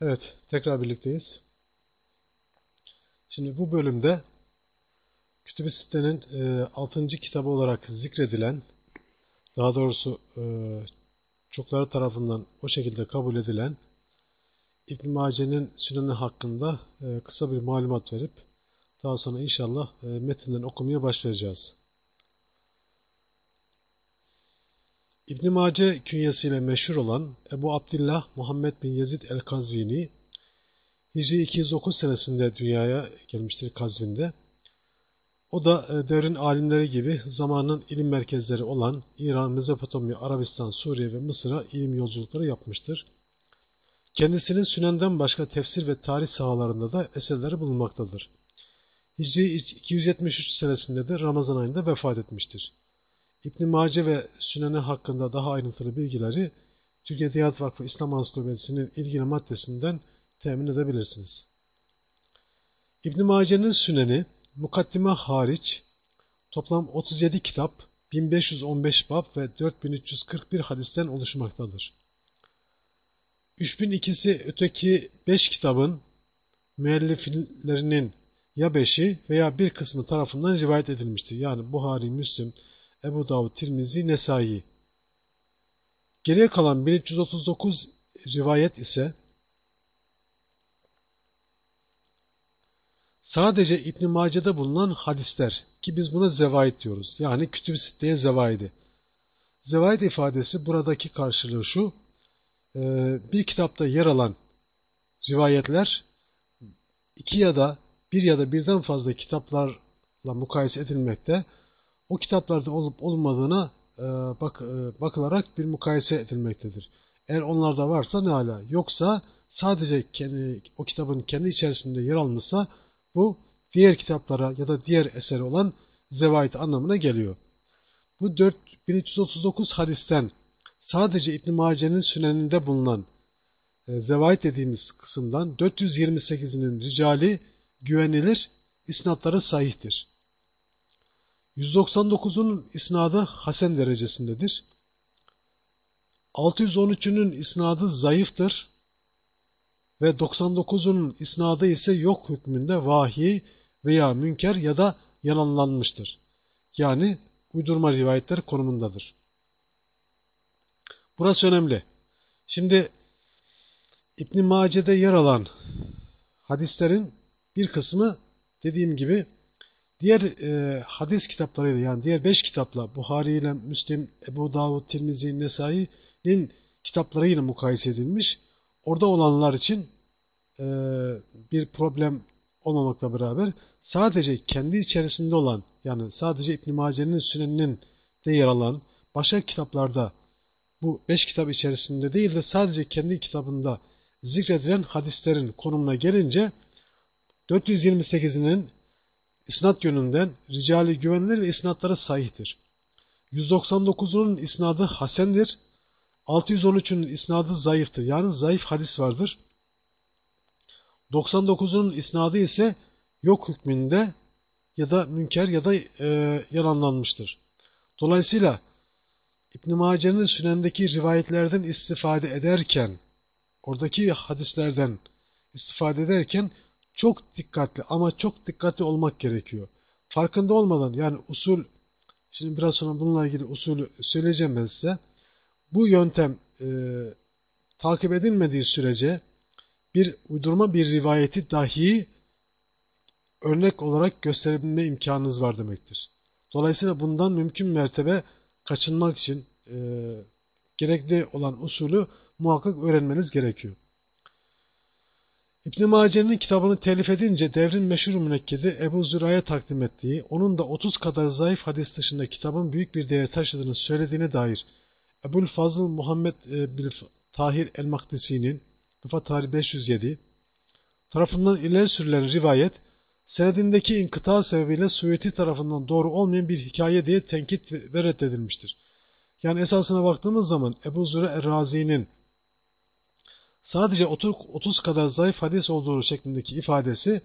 Evet, tekrar birlikteyiz. Şimdi bu bölümde Kütüb-i Sitte'nin e, 6. kitabı olarak zikredilen, daha doğrusu e, çokları tarafından o şekilde kabul edilen İbn-i Mace'nin süneni hakkında e, kısa bir malumat verip daha sonra inşallah e, metinden okumaya başlayacağız. İbn-i Mace künyesiyle meşhur olan Ebu Abdillah Muhammed bin Yezid el-Kazvini Hicri 209 senesinde dünyaya gelmiştir Kazvin'de. O da e, devrin alimleri gibi zamanın ilim merkezleri olan İran, Mezopotamya, Arabistan, Suriye ve Mısır'a ilim yolculukları yapmıştır. Kendisinin Sünen'den başka tefsir ve tarih sahalarında da eserleri bulunmaktadır. Hicri 273 senesinde de Ramazan ayında vefat etmiştir. İbn Mace ve Sünene hakkında daha ayrıntılı bilgileri Türkiye Diyanet Vakfı İslam Ansiklopedisi'nin ilgili maddesinden temin edebilirsiniz. İbn Mace'nin Süneni mukaddime hariç toplam 37 kitap, 1515 bab ve 4341 hadisten oluşmaktadır. 3002'si öteki 5 kitabın müelliflerinin ya beşi veya bir kısmı tarafından rivayet edilmiştir. Yani Buhari, Müslim, Ebu Davud, Tirmizi, Nesai. Geriye kalan 1339 rivayet ise sadece İbn Mace'de bulunan hadisler ki biz buna zevaid diyoruz. Yani kütüb-i sitteye zevaidi. Zevaid ifadesi buradaki karşılığı şu. E, bir kitapta yer alan rivayetler iki ya da bir ya da birden fazla kitaplarla mukayese edilmekte o kitaplarda olup olmadığına e, bak, e, bakılarak bir mukayese edilmektedir. Eğer onlarda varsa ne hala, yoksa sadece kendi, o kitabın kendi içerisinde yer almışsa bu diğer kitaplara ya da diğer eseri olan zevait anlamına geliyor. Bu 4339 hadisten sadece İbn Mace'nin süneninde bulunan e, zevait dediğimiz kısımdan 428'inin ricali güvenilir, isnatları sahihtir. 199'un isnadı hasen derecesindedir. 613'ünün isnadı zayıftır ve 99'un isnadı ise yok hükmünde vahiy veya münker ya da yalanlanmıştır. Yani uydurma rivayetler konumundadır. Burası önemli. Şimdi İbn Mace'de yer alan hadislerin bir kısmı dediğim gibi Diğer e, hadis kitaplarıyla yani diğer beş kitapla Buhari ile Müslim, Ebu Davud, Tirmizi, Nesai'nin kitaplarıyla mukayese edilmiş. Orada olanlar için e, bir problem olmamakla beraber sadece kendi içerisinde olan yani sadece İbn-i Mace'nin süneninin de yer alan başka kitaplarda bu beş kitap içerisinde değil de sadece kendi kitabında zikredilen hadislerin konumuna gelince 428'inin İsnat yönünden ricali güvenilir ve isnatları sahihtir. 199'unun isnadı hasendir. 613'ünün isnadı zayıftır. Yani zayıf hadis vardır. 99'unun isnadı ise yok hükmünde ya da münker ya da e, yalanlanmıştır. Dolayısıyla İbn-i Mace'nin sünendeki rivayetlerden istifade ederken, oradaki hadislerden istifade ederken çok dikkatli ama çok dikkatli olmak gerekiyor. Farkında olmadan yani usul, şimdi biraz sonra bununla ilgili usulü söyleyeceğim ben size. Bu yöntem e, takip edilmediği sürece bir uydurma bir rivayeti dahi örnek olarak gösterebilme imkanınız var demektir. Dolayısıyla bundan mümkün mertebe kaçınmak için e, gerekli olan usulü muhakkak öğrenmeniz gerekiyor. İbn Mace'nin kitabını telif edince devrin meşhur münekkedi Ebu Züra'ya takdim ettiği, onun da 30 kadar zayıf hadis dışında kitabın büyük bir değer taşıdığını söylediğine dair Ebul Fazıl Muhammed e, bin Tahir el-Makdisi'nin Vefat tarihi 507 tarafından ileri sürülen rivayet senedindeki inkıta sebebiyle Suyuti tarafından doğru olmayan bir hikaye diye tenkit ve reddedilmiştir. Yani esasına baktığımız zaman Ebu Züre Er-Razi'nin sadece 30 kadar zayıf hadis olduğu şeklindeki ifadesi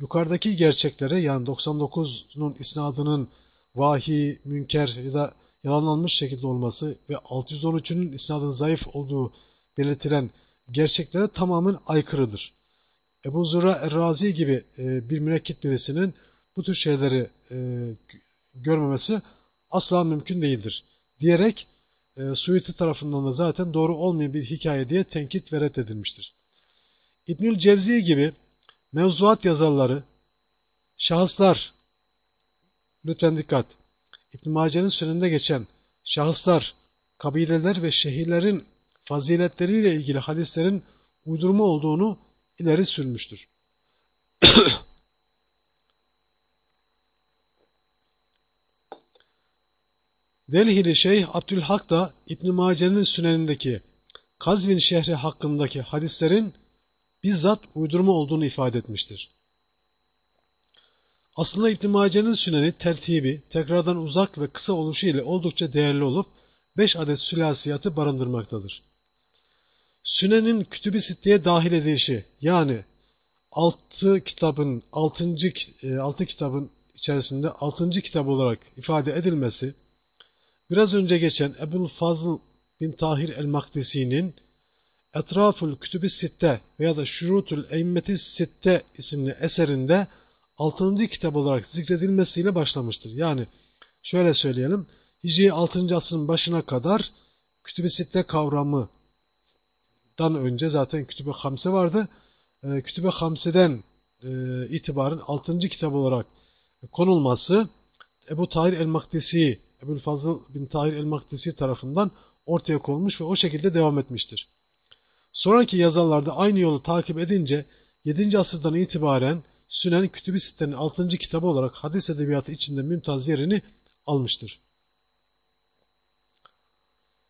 yukarıdaki gerçeklere yani 99'un isnadının vahiy, münker ya da yalanlanmış şekilde olması ve 613'ünün isnadının zayıf olduğu belirtilen gerçeklere tamamen aykırıdır. Ebu Zura Errazi gibi e, bir mürekkit birisinin bu tür şeyleri e, görmemesi asla mümkün değildir. Diyerek e, Suyuti tarafından da zaten doğru olmayan bir hikaye diye tenkit ve reddedilmiştir. İbnül Cevzi gibi mevzuat yazarları, şahıslar, lütfen dikkat, İbn Mace'nin süneninde geçen şahıslar, kabileler ve şehirlerin faziletleriyle ilgili hadislerin uydurma olduğunu ileri sürmüştür. Delhili Şeyh Abdülhak da İbn Mace'nin sünenindeki Kazvin şehri hakkındaki hadislerin bizzat uydurma olduğunu ifade etmiştir. Aslında İbn Mace'nin süneni tertibi, tekrardan uzak ve kısa oluşu ile oldukça değerli olup 5 adet sülasiyatı barındırmaktadır. Sünenin kütüb-i sitteye dahil edilişi yani 6 kitabın 6. 6 e, kitabın içerisinde 6. kitap olarak ifade edilmesi biraz önce geçen Ebul Fazıl bin Tahir el-Makdisi'nin Etraful Kütüb-i Sitte veya da Şurutul Eymmeti Sitte isimli eserinde 6. kitap olarak zikredilmesiyle başlamıştır. Yani şöyle söyleyelim, Hicri 6. asrın başına kadar Kütüb-i Sitte kavramı dan önce zaten Kütüb-i Hamse vardı. E, Kütüb-i Hamse'den e, itibaren 6. kitap olarak konulması Ebu Tahir el-Makdisi, Ebu Fazıl bin Tahir el-Makdisi tarafından ortaya konmuş ve o şekilde devam etmiştir. Sonraki yazarlarda aynı yolu takip edince 7. asırdan itibaren Sünen Kütüb-i Sitte'nin 6. kitabı olarak hadis edebiyatı içinde mümtaz yerini almıştır.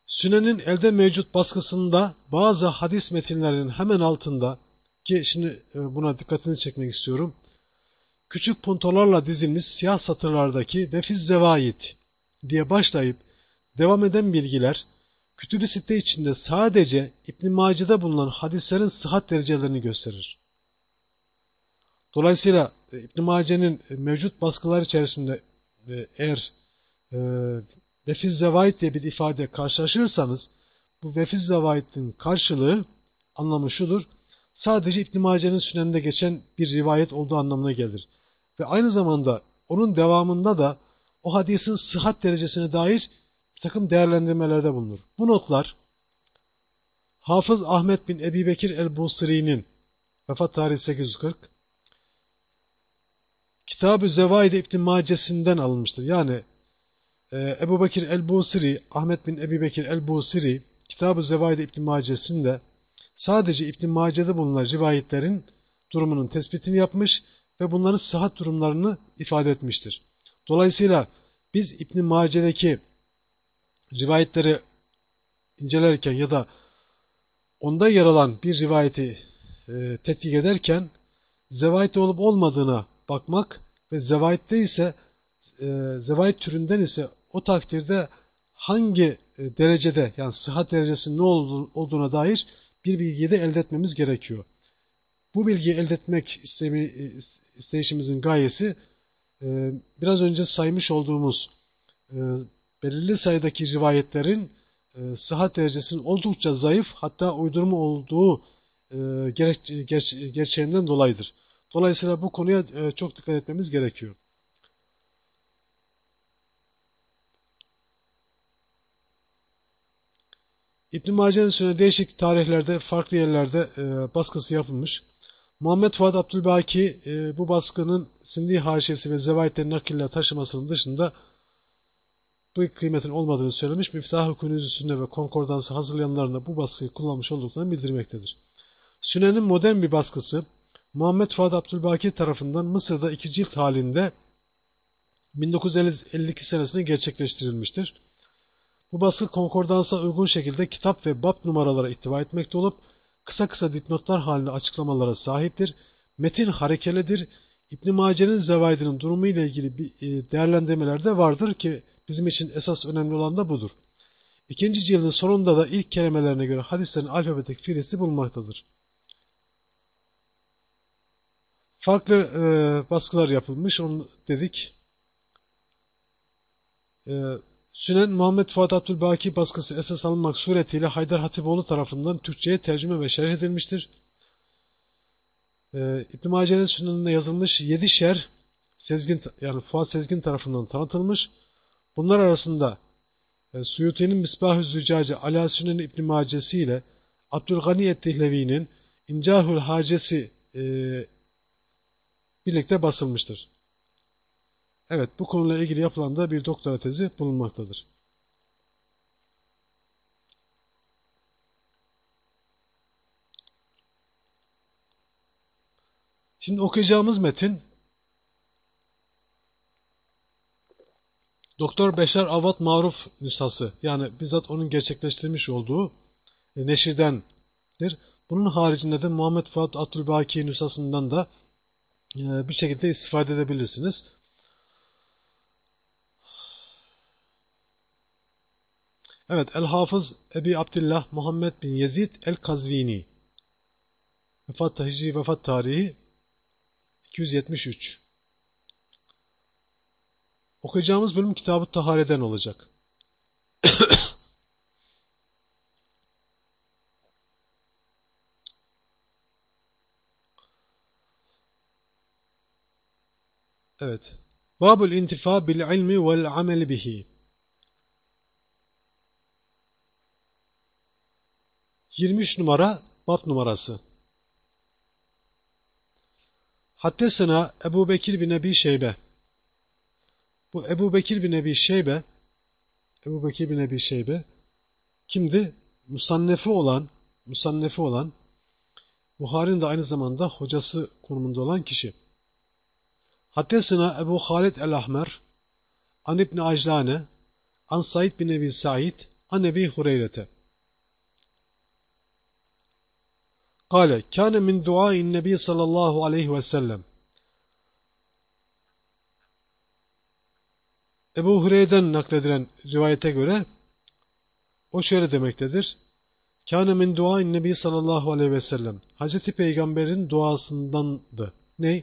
Sünen'in elde mevcut baskısında bazı hadis metinlerinin hemen altında ki şimdi e, buna dikkatini çekmek istiyorum. Küçük puntolarla dizilmiş siyah satırlardaki vefiz zevayit diye başlayıp devam eden bilgiler Kütüb-i Sitte içinde sadece İbn Mace'de bulunan hadislerin sıhhat derecelerini gösterir. Dolayısıyla e, İbn Mace'nin e, mevcut baskılar içerisinde eğer vefiz zevait diye bir ifade karşılaşırsanız bu vefiz zevait'in karşılığı anlamı şudur. Sadece İbn Mace'nin süneninde geçen bir rivayet olduğu anlamına gelir. Ve aynı zamanda onun devamında da o hadisin sıhhat derecesine dair bir takım değerlendirmelerde bulunur. Bu notlar Hafız Ahmet bin Ebi Bekir el-Busri'nin vefat tarihi 840 Kitab-ı Zevaid İbn Mace'sinden alınmıştır. Yani ee, Ebu Bekir el-Busiri, Ahmet bin Ebi Bekir el-Busiri, Kitab-ı Zevaid İbn Mace'sinde sadece İbn Mace'de bulunan rivayetlerin durumunun tespitini yapmış ve bunların sıhhat durumlarını ifade etmiştir. Dolayısıyla biz İbn Mace'deki rivayetleri incelerken ya da onda yer alan bir rivayeti e, tetkik ederken zevayette olup olmadığına bakmak ve zevayette ise e, zevayet türünden ise o takdirde hangi e, derecede yani sıhhat derecesinin ne olduğuna dair bir bilgiyi de elde etmemiz gerekiyor. Bu bilgiyi elde etmek istemi, e, isteyişimizin gayesi e, biraz önce saymış olduğumuz belirli sayıdaki rivayetlerin sıhhat derecesinin oldukça zayıf hatta uydurma olduğu gerçeğinden dolayıdır. Dolayısıyla bu konuya çok dikkat etmemiz gerekiyor. İbn-i Mace'nin değişik tarihlerde, farklı yerlerde e, baskısı yapılmış. Muhammed Fuad Abdülbaki e, bu baskının Sindi haşiyesi ve zevayetlerin nakille taşımasının dışında bu kıymetin olmadığını söylemiş. Miftah-ı Kunüz-ü Sünne ve Konkordansı hazırlayanların da bu baskıyı kullanmış olduklarını bildirmektedir. Sünnenin modern bir baskısı Muhammed Fuad Abdülbaki tarafından Mısır'da iki cilt halinde 1952 senesinde gerçekleştirilmiştir. Bu baskı konkordansa uygun şekilde kitap ve bab numaralara ihtiva etmekte olup kısa kısa dipnotlar halinde açıklamalara sahiptir. Metin harekelidir. İbn Mace'nin zevaidinin durumu ile ilgili bir e, değerlendirmeler de vardır ki bizim için esas önemli olan da budur. İkinci cildin sonunda da ilk kelimelerine göre hadislerin alfabetik filisi bulunmaktadır. Farklı e, baskılar yapılmış, onu dedik. E, Sünen Muhammed Fuat Abdülbaki baskısı esas alınmak suretiyle Haydar Hatipoğlu tarafından Türkçe'ye tercüme ve şerh edilmiştir. Ee, İbn-i Mace'nin süneninde yazılmış yedi şer Sezgin, yani Fuat Sezgin tarafından tanıtılmış. Bunlar arasında e, Suyuti'nin Misbah-ı Züccace Ala Sünen İbn-i Macesi ile Abdülgani Ettihlevi'nin İncahül Hacesi e, birlikte basılmıştır. Evet, bu konuyla ilgili yapılan da bir doktora tezi bulunmaktadır. Şimdi okuyacağımız metin Doktor Beşer Avat Maruf nüshası yani bizzat onun gerçekleştirmiş olduğu e, neşirdendir. Bunun haricinde de Muhammed Fuat Abdülbaki nüshasından da e, bir şekilde istifade edebilirsiniz. Evet, El-Hafız Ebi Abdullah Muhammed bin Yezid El-Kazvini Vefat Hicri vefat tarihi 273 Okuyacağımız bölüm Kitab-ı Tahare'den olacak. evet. Babul intifa bil ilmi vel amel bihi. 23 numara bab numarası. Haddesena Ebu Bekir bin Ebi Şeybe bu Ebu Bekir bin Ebi Şeybe Ebu Bekir bin Ebi Şeybe kimdi? Musannefi olan Musannefi olan Buhari'nin de aynı zamanda hocası konumunda olan kişi. Haddesina Ebu Halid el-Ahmer An İbni Aclane An Said bin Ebi Said An Ebi Hureyrete Kale, kâne min duâin nebi sallallahu aleyhi ve sellem. Ebu Hureyre'den nakledilen rivayete göre o şöyle demektedir. Kâne min duâin nebi sallallahu aleyhi ve sellem. Hazreti Peygamber'in duasındandı. Ne?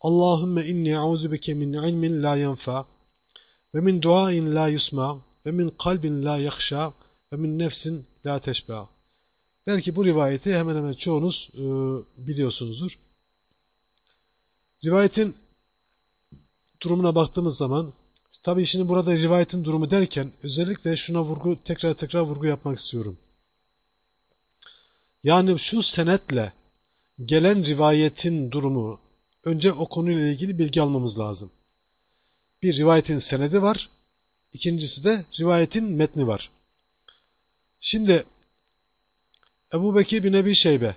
Allahümme inni eûzu bike min ilmin la yenfa ve min duain la yusma ve min kalbin la yakşa ve min nefsin la teşba. Belki bu rivayeti hemen hemen çoğunuz e, biliyorsunuzdur. Rivayetin durumuna baktığımız zaman tabi şimdi burada rivayetin durumu derken özellikle şuna vurgu tekrar tekrar vurgu yapmak istiyorum. Yani şu senetle gelen rivayetin durumu önce o konuyla ilgili bilgi almamız lazım. Bir rivayetin senedi var. ikincisi de rivayetin metni var. Şimdi Ebu Bekir bin Ebi Şeybe,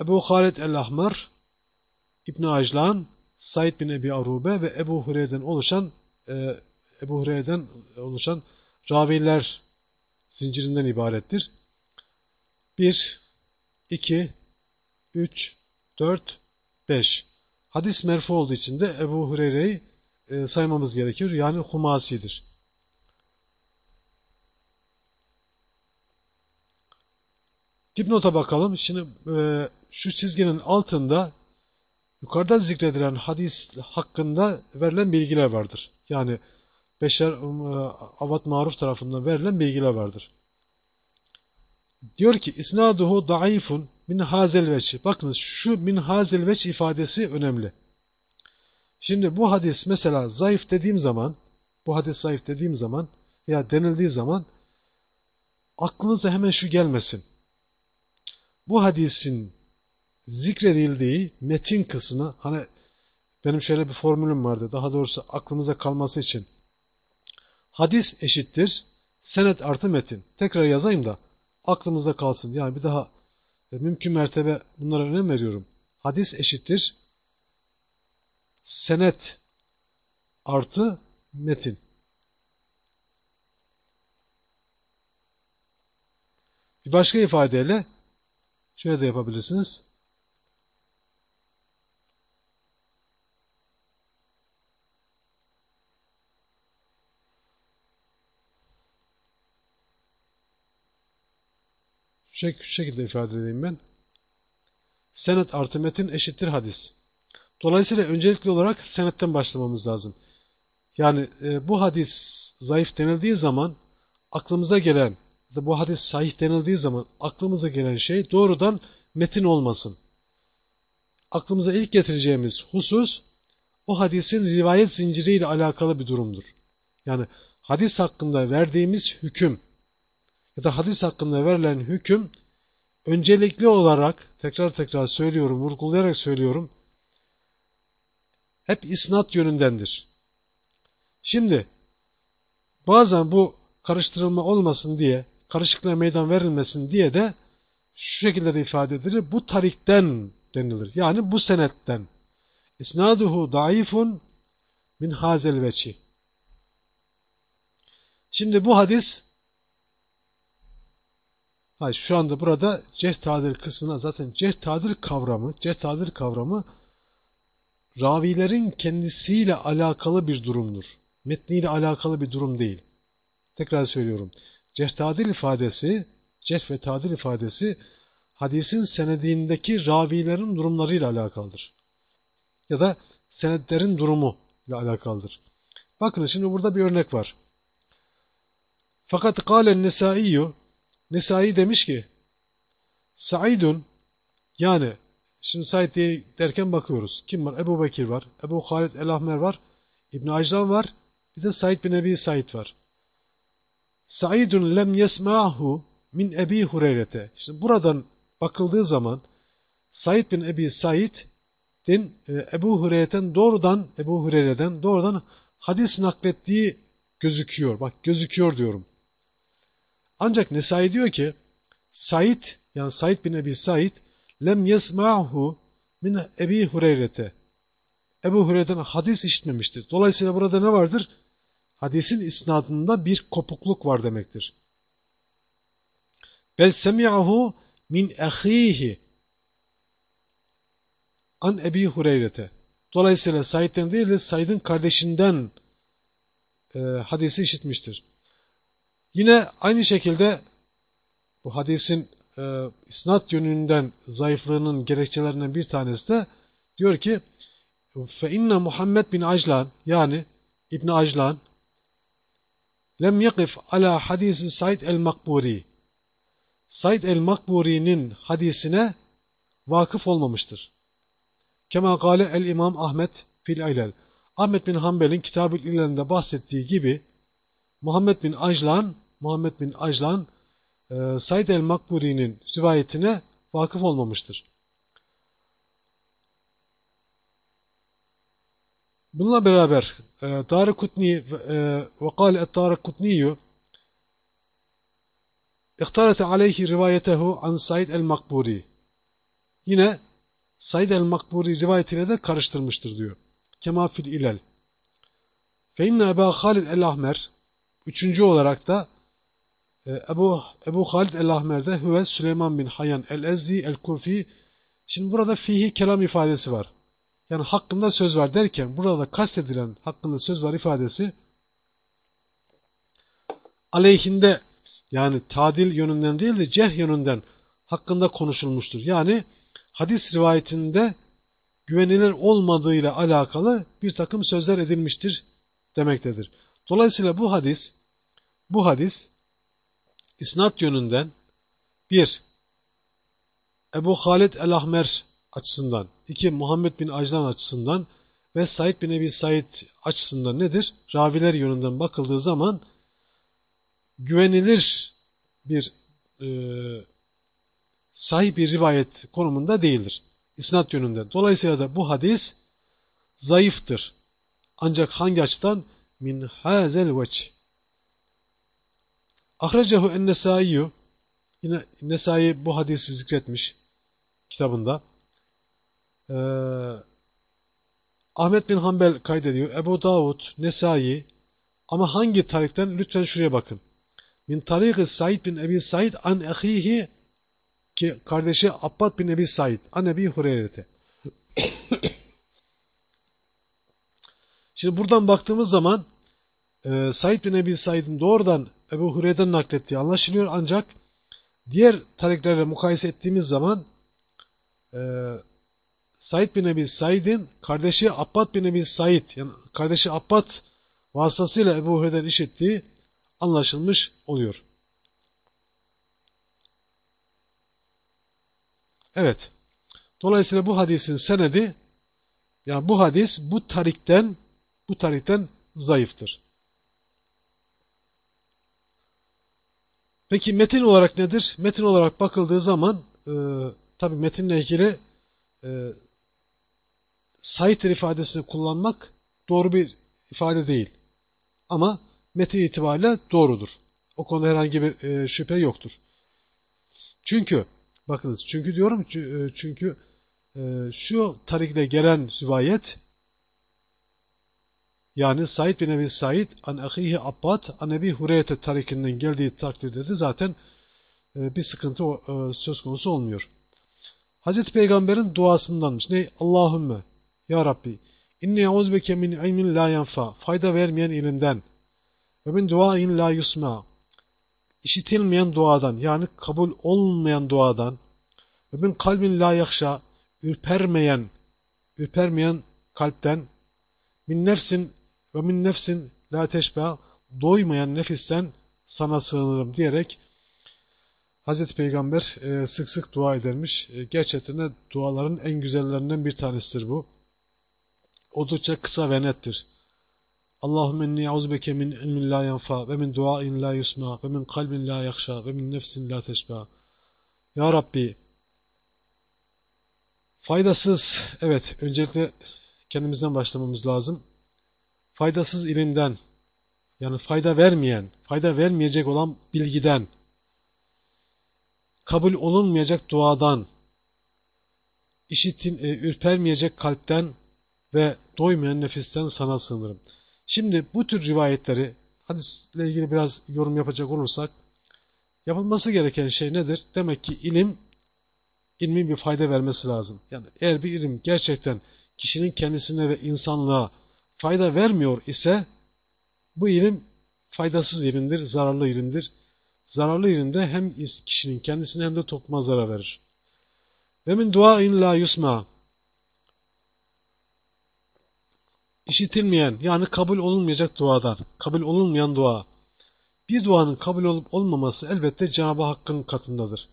Ebu Halid el-Ahmar, İbn Ajlan, Said bin Ebi Arube ve Ebu Hureyre'den oluşan e, Ebu Hureyre'den oluşan raviler zincirinden ibarettir. 1 2 3 4 5 Hadis merfu olduğu için de Ebu Hureyre'yi e, saymamız gerekiyor. Yani humasidir. Dipnota bakalım. Şimdi e, şu çizginin altında yukarıda zikredilen hadis hakkında verilen bilgiler vardır. Yani Beşer e, Avat Maruf tarafından verilen bilgiler vardır. Diyor ki isnaduhu daifun min hazel veç. Bakınız şu min hazel veç ifadesi önemli. Şimdi bu hadis mesela zayıf dediğim zaman bu hadis zayıf dediğim zaman ya denildiği zaman aklınıza hemen şu gelmesin bu hadisin zikredildiği metin kısmı hani benim şöyle bir formülüm vardı. Daha doğrusu aklımıza kalması için. Hadis eşittir senet artı metin. Tekrar yazayım da aklımızda kalsın. Yani bir daha e, mümkün mertebe bunlara önem veriyorum. Hadis eşittir senet artı metin. Bir başka ifadeyle Şöyle de yapabilirsiniz. Şu şekilde ifade edeyim ben. Senet artı metin eşittir hadis. Dolayısıyla öncelikli olarak senetten başlamamız lazım. Yani e, bu hadis zayıf denildiği zaman aklımıza gelen, bu hadis sahih denildiği zaman aklımıza gelen şey doğrudan metin olmasın. Aklımıza ilk getireceğimiz husus o hadisin rivayet zinciriyle alakalı bir durumdur. Yani hadis hakkında verdiğimiz hüküm ya da hadis hakkında verilen hüküm öncelikli olarak tekrar tekrar söylüyorum, vurgulayarak söylüyorum hep isnat yönündendir. Şimdi bazen bu karıştırılma olmasın diye, karışıklığa meydan verilmesin diye de şu şekilde de ifade edilir. Bu tarikten denilir. Yani bu senetten. İsnaduhu daifun min hazel veçi. Şimdi bu hadis hayır, şu anda burada cehtadil kısmına zaten cehtadil kavramı, cehtadil kavramı ravilerin kendisiyle alakalı bir durumdur. Metniyle alakalı bir durum değil. Tekrar söylüyorum. Cehtadil ifadesi, cerh ve tadil ifadesi hadisin senedindeki ravilerin durumlarıyla alakalıdır. Ya da senetlerin durumu ile alakalıdır. Bakın şimdi burada bir örnek var. Fakat kâlen nesaiyyü Nesai demiş ki Saidun yani şimdi Said diye derken bakıyoruz. Kim var? Ebu Bekir var. Ebu Halid el-Ahmer var. İbn Aclan var. Bir de Said bin Ebi Said var. Saidun lem yesma'hu min Ebi Hureyre'te. Şimdi buradan bakıldığı zaman Said bin Ebi Said'in e, Ebu Hureyre'den doğrudan Ebu Hureyre'den doğrudan hadis naklettiği gözüküyor. Bak gözüküyor diyorum. Ancak Nesai diyor ki Said yani Said bin Ebi Said lem yesma'hu min Ebi Hureyre'te. Ebu Hureyre'den hadis işitmemiştir. Dolayısıyla burada ne vardır? Hadisin isnadında bir kopukluk var demektir. Bel semi'ahu min ehihi an Ebi Hureyre'te. Dolayısıyla Said'den değil de Said'in kardeşinden e, hadisi işitmiştir. Yine aynı şekilde bu hadisin e, isnat yönünden zayıflığının gerekçelerinden bir tanesi de diyor ki fe inne Muhammed bin Ajlan yani İbn Ajlan lem yakif ala hadisi Said el-Makburi Said el-Makburi'nin hadisine vakıf olmamıştır. Kema gale el-İmam Ahmet fil ilal. Ahmet bin Hanbel'in Kitab-ül İlel'inde bahsettiği gibi Muhammed bin Ajlan Muhammed bin Ajlan e, Said el-Makburi'nin rivayetine vakıf olmamıştır. Bununla beraber e, Darikutni e, ve kâle et-Darikutniyyü İhtarete aleyhi rivayetehu an Said el-Makburi. Yine Said el-Makburi rivayetiyle de karıştırmıştır diyor. Kema fil ilel. Fe inne Eba Halid el-Ahmer Üçüncü olarak da e, Ebu, Ebu Halid el-Ahmer'de Hüve Süleyman bin Hayyan el-Ezdi el-Kufi Şimdi burada fihi kelam ifadesi var. Yani hakkında söz var derken burada kastedilen hakkında söz var ifadesi aleyhinde yani tadil yönünden değil de ceh yönünden hakkında konuşulmuştur. Yani hadis rivayetinde güvenilir olmadığıyla alakalı bir takım sözler edilmiştir demektedir. Dolayısıyla bu hadis bu hadis isnat yönünden bir Ebu Halid el-Ahmer açısından, iki Muhammed bin Ajlan açısından ve Said bin Ebi Said açısından nedir? Raviler yönünden bakıldığı zaman güvenilir bir e, sahih bir rivayet konumunda değildir. İsnat yönünde. Dolayısıyla da bu hadis zayıftır. Ancak hangi açıdan? Min hazel veç. Ahrecahu en-Nesai'yu yine Nesai bu hadisi zikretmiş kitabında. Ee, Ahmet bin Hanbel kaydediyor. Ebu Davud, Nesai ama hangi tarikten? Lütfen şuraya bakın. Min tariki Said bin Ebi Said an ehihi ki kardeşi Abbad bin Ebi Said an Ebi Hureyre'te. Şimdi buradan baktığımız zaman e, Said bin Ebi Said'in doğrudan Ebu Hureyre'den naklettiği anlaşılıyor ancak diğer tariklerle mukayese ettiğimiz zaman e, Said bin Ebi Said'in kardeşi Abbad bin Ebi Said yani kardeşi Abbad vasıtasıyla Ebu Hureyre'den işittiği anlaşılmış oluyor. Evet. Dolayısıyla bu hadisin senedi yani bu hadis bu tarikten bu tarikten zayıftır. Peki metin olarak nedir? Metin olarak bakıldığı zaman e, tabi metinle ilgili e, sayıtır ifadesini kullanmak doğru bir ifade değil. Ama metin itibariyle doğrudur. O konuda herhangi bir e, şüphe yoktur. Çünkü bakınız çünkü diyorum e, çünkü e, şu tarikle gelen rivayet yani Said bin Ebi Said an ahihi Abbad an Ebi Hureyre tarikinden geldiği takdirde de zaten e, bir sıkıntı e, söz konusu olmuyor. Hazreti Peygamber'in duasındanmış. Ne? Allahümme Ya Rabbi inni euzbeke min ilmin la yanfa fayda vermeyen ilimden ve min duain la yusma işitilmeyen duadan yani kabul olmayan duadan ve min kalbin la yakşa ürpermeyen ürpermeyen kalpten min nefsin ve min nefsin la teşba doymayan nefisten sana sığınırım diyerek Hazreti Peygamber e, sık sık dua edermiş. E, gerçekten de duaların en güzellerinden bir tanesidir bu. Oldukça kısa ve nettir. Allahümme inni auzubeke min ilmin la yanfa ve min duain la yusma ve min kalbin la yakşa ve min nefsin la teşba. Ya Rabbi faydasız, evet öncelikle kendimizden başlamamız lazım faydasız ilimden, yani fayda vermeyen, fayda vermeyecek olan bilgiden, kabul olunmayacak duadan, işitin, e, ürpermeyecek kalpten ve doymayan nefisten sana sığınırım. Şimdi bu tür rivayetleri, hadisle ilgili biraz yorum yapacak olursak, yapılması gereken şey nedir? Demek ki ilim, ilmin bir fayda vermesi lazım. Yani eğer bir ilim gerçekten kişinin kendisine ve insanlığa fayda vermiyor ise bu ilim faydasız ilimdir, zararlı ilimdir. Zararlı ilimde hem kişinin kendisine hem de topluma zarar verir. Ve min duain la yusma işitilmeyen yani kabul olunmayacak duadan, kabul olunmayan dua. Bir duanın kabul olup olmaması elbette Cenab-ı Hakk'ın katındadır.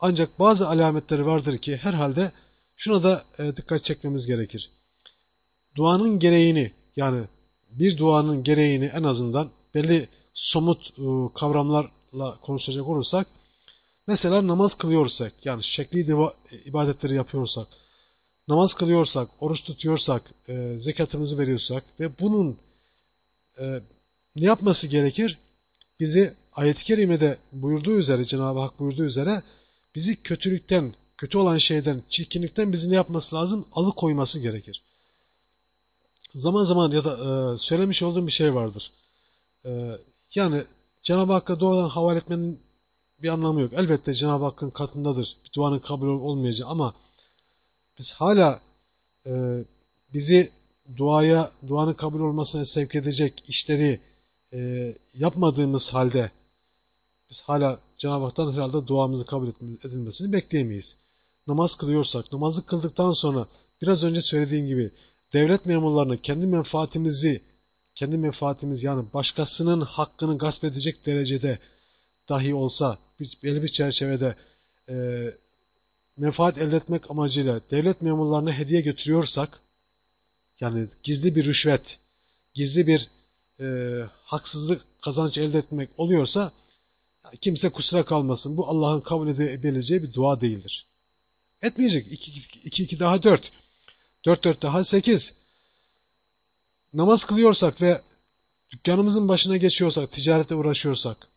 Ancak bazı alametleri vardır ki herhalde şuna da e, dikkat çekmemiz gerekir. Duanın gereğini yani bir duanın gereğini en azından belli somut e, kavramlarla konuşacak olursak mesela namaz kılıyorsak yani şekli ibadetleri yapıyorsak namaz kılıyorsak, oruç tutuyorsak, e, zekatımızı veriyorsak ve bunun e, ne yapması gerekir? Bizi ayet-i kerimede buyurduğu üzere, Cenab-ı Hak buyurduğu üzere bizi kötülükten, kötü olan şeyden, çirkinlikten bizi ne yapması lazım? Alıkoyması gerekir zaman zaman ya da e, söylemiş olduğum bir şey vardır. E, yani Cenab-ı Hakk'a doğrudan havale etmenin bir anlamı yok. Elbette Cenab-ı Hakk'ın katındadır. Bir duanın kabul olmayacağı ama biz hala e, bizi duaya, duanın kabul olmasına sevk edecek işleri e, yapmadığımız halde biz hala Cenab-ı Hak'tan herhalde duamızı kabul edilmesini bekleyemeyiz. Namaz kılıyorsak, namazı kıldıktan sonra biraz önce söylediğim gibi devlet memurlarını kendi menfaatimizi, kendi menfaatimiz yani başkasının hakkını gasp edecek derecede dahi olsa belli bir çerçevede e, menfaat elde etmek amacıyla devlet memurlarına hediye götürüyorsak, yani gizli bir rüşvet, gizli bir e, haksızlık kazanç elde etmek oluyorsa kimse kusura kalmasın. Bu Allah'ın kabul edebileceği bir dua değildir. Etmeyecek. 2-2 daha 4. 4 4 daha 8. Namaz kılıyorsak ve dükkanımızın başına geçiyorsak, ticarete uğraşıyorsak,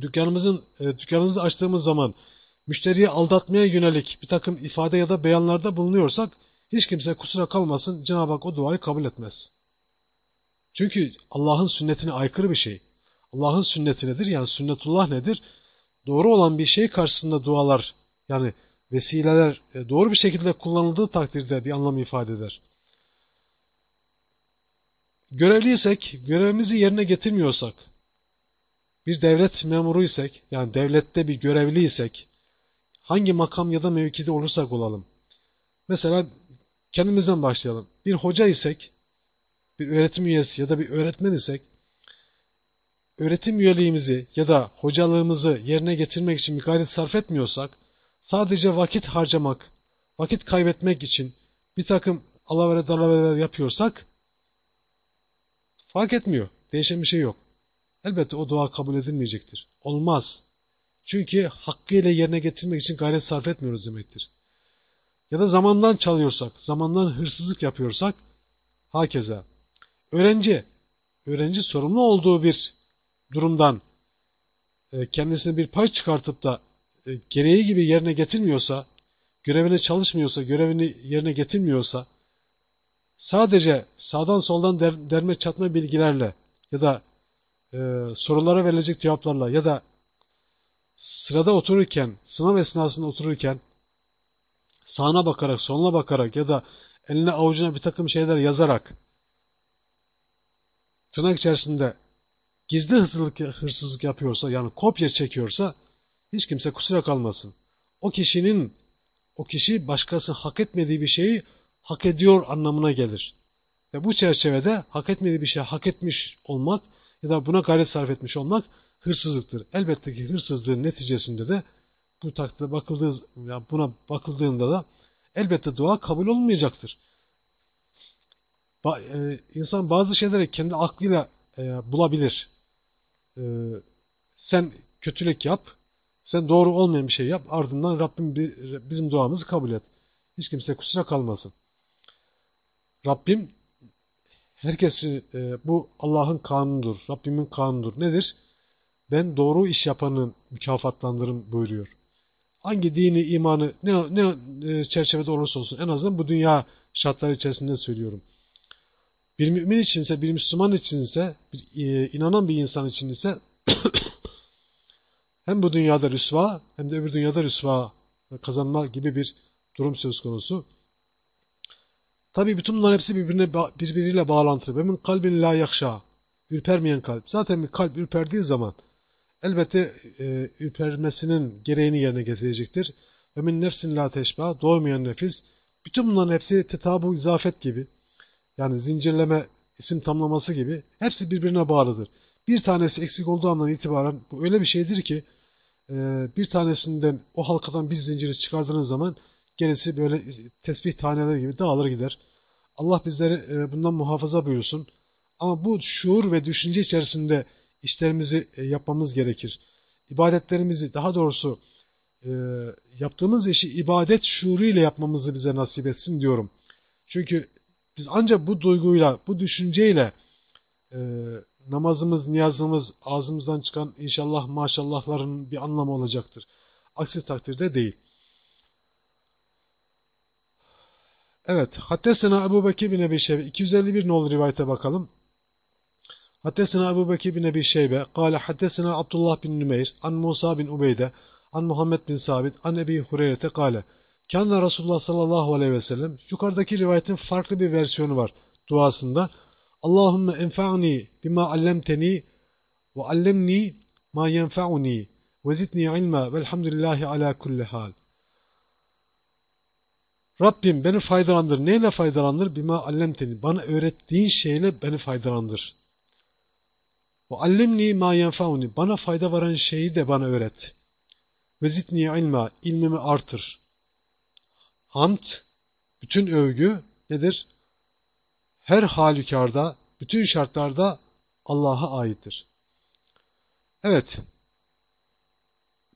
dükkanımızın e, dükkanımızı açtığımız zaman müşteriyi aldatmaya yönelik bir takım ifade ya da beyanlarda bulunuyorsak hiç kimse kusura kalmasın Cenab-ı Hak o duayı kabul etmez. Çünkü Allah'ın sünnetine aykırı bir şey. Allah'ın sünneti nedir? Yani sünnetullah nedir? Doğru olan bir şey karşısında dualar yani vesileler e, doğru bir şekilde kullanıldığı takdirde bir anlam ifade eder. Görevliysek, görevimizi yerine getirmiyorsak, bir devlet memuruysak, yani devlette bir görevliysek, hangi makam ya da mevkide olursak olalım. Mesela kendimizden başlayalım. Bir hoca isek, bir öğretim üyesi ya da bir öğretmen isek, öğretim üyeliğimizi ya da hocalığımızı yerine getirmek için bir gayret sarf etmiyorsak, sadece vakit harcamak, vakit kaybetmek için bir takım alavere dalavereler yapıyorsak, fark etmiyor. Değişen bir şey yok. Elbette o dua kabul edilmeyecektir. Olmaz. Çünkü hakkıyla yerine getirmek için gayret sarf etmiyoruz demektir. Ya da zamandan çalıyorsak, zamandan hırsızlık yapıyorsak, hakeza. Öğrenci, öğrenci sorumlu olduğu bir durumdan e, kendisine bir pay çıkartıp da e, gereği gibi yerine getirmiyorsa, görevine çalışmıyorsa, görevini yerine getirmiyorsa, sadece sağdan soldan der, derme çatma bilgilerle ya da e, sorulara verilecek cevaplarla ya da sırada otururken, sınav esnasında otururken sağına bakarak, soluna bakarak ya da eline avucuna bir takım şeyler yazarak tırnak içerisinde gizli hırsızlık, hırsızlık yapıyorsa yani kopya çekiyorsa hiç kimse kusura kalmasın. O kişinin o kişi başkası hak etmediği bir şeyi hak ediyor anlamına gelir. Ve bu çerçevede hak etmediği bir şey hak etmiş olmak ya da buna gayret sarf etmiş olmak hırsızlıktır. Elbette ki hırsızlığın neticesinde de bu takdirde bakıldığı, yani buna bakıldığında da elbette dua kabul olmayacaktır. Ba, e, insan bazı şeyleri kendi aklıyla e, bulabilir. E, sen kötülük yap, sen doğru olmayan bir şey yap, ardından Rabbim bizim duamızı kabul et. Hiç kimse kusura kalmasın. Rabbim herkesi e, bu Allah'ın kanunudur, Rabbimin kanunudur. Nedir? Ben doğru iş yapanın mükafatlandırım buyuruyor. Hangi dini, imanı, ne, ne e, çerçevede olursa olsun en azından bu dünya şartları içerisinde söylüyorum. Bir mümin içinse, bir Müslüman içinse, bir, e, inanan bir insan için ise hem bu dünyada rüsva hem de öbür dünyada rüsva kazanma gibi bir durum söz konusu. Tabi bütün bunların hepsi birbirine, birbiriyle bağlantılı. Ve kalbin la yakşa. Ürpermeyen kalp. Zaten bir kalp ürperdiği zaman elbette e, ürpermesinin gereğini yerine getirecektir. Ve min nefsin la teşba. Doğmayan nefis. Bütün bunların hepsi tetabu izafet gibi. Yani zincirleme isim tamlaması gibi. Hepsi birbirine bağlıdır. Bir tanesi eksik olduğu andan itibaren bu öyle bir şeydir ki e, bir tanesinden o halkadan bir zinciri çıkardığınız zaman gerisi böyle tesbih taneleri gibi dağılır gider. Allah bizleri e, bundan muhafaza buyursun. Ama bu şuur ve düşünce içerisinde işlerimizi e, yapmamız gerekir. İbadetlerimizi daha doğrusu e, yaptığımız işi ibadet şuuruyla yapmamızı bize nasip etsin diyorum. Çünkü biz ancak bu duyguyla, bu düşünceyle namazımız, niyazımız, ağzımızdan çıkan inşallah maşallahların bir anlamı olacaktır. Aksi takdirde değil. Evet. Haddesena Ebu Bekir bin Ebi Şeybe. 251 nolu rivayete bakalım. Haddesena Ebu Bekir bin Ebi Şeybe. Kale haddesena Abdullah bin Nümeyr. An Musa bin Ubeyde. An Muhammed bin Sabit. An Ebi Hureyre Kale. Kânne Resulullah sallallahu aleyhi ve sellem. Yukarıdaki rivayetin farklı bir versiyonu var duasında. Allahümme enfa'ni bima allemteni ve allemni ma yenfa'uni ve zidni ilma velhamdülillahi ala kulli hal. Rabbim beni faydalandır. Neyle faydalandır? Bima allemteni. Bana öğrettiğin şeyle beni faydalandır. Ve allimni ma yenfauni. Bana fayda varan şeyi de bana öğret. Ve zidni ilma. İlmimi artır. Hamd, bütün övgü nedir? Her halükarda, bütün şartlarda Allah'a aittir. Evet,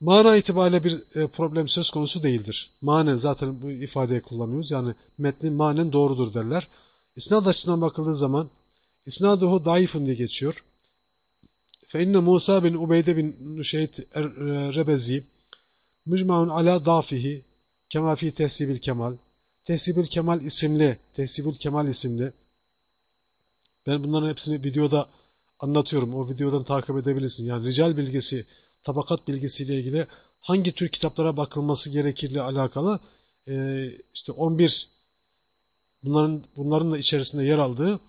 Mana itibariyle bir e, problem söz konusu değildir. Manen zaten bu ifadeyi kullanıyoruz. Yani metni manen doğrudur derler. İsnad açısından bakıldığı zaman isnaduhu daifun diye geçiyor. Bin Ubeyde bin Nüşeyt er, e, Rebezi mücmaun ala dafihi kema fi tehsibil kemal Tehsibil Kemal isimli Tehsibil Kemal isimli ben bunların hepsini videoda anlatıyorum. O videodan takip edebilirsin. Yani rical bilgisi tabakat bilgisiyle ilgili hangi tür kitaplara bakılması gerekirle alakalı e, işte 11 bunların bunların da içerisinde yer aldığı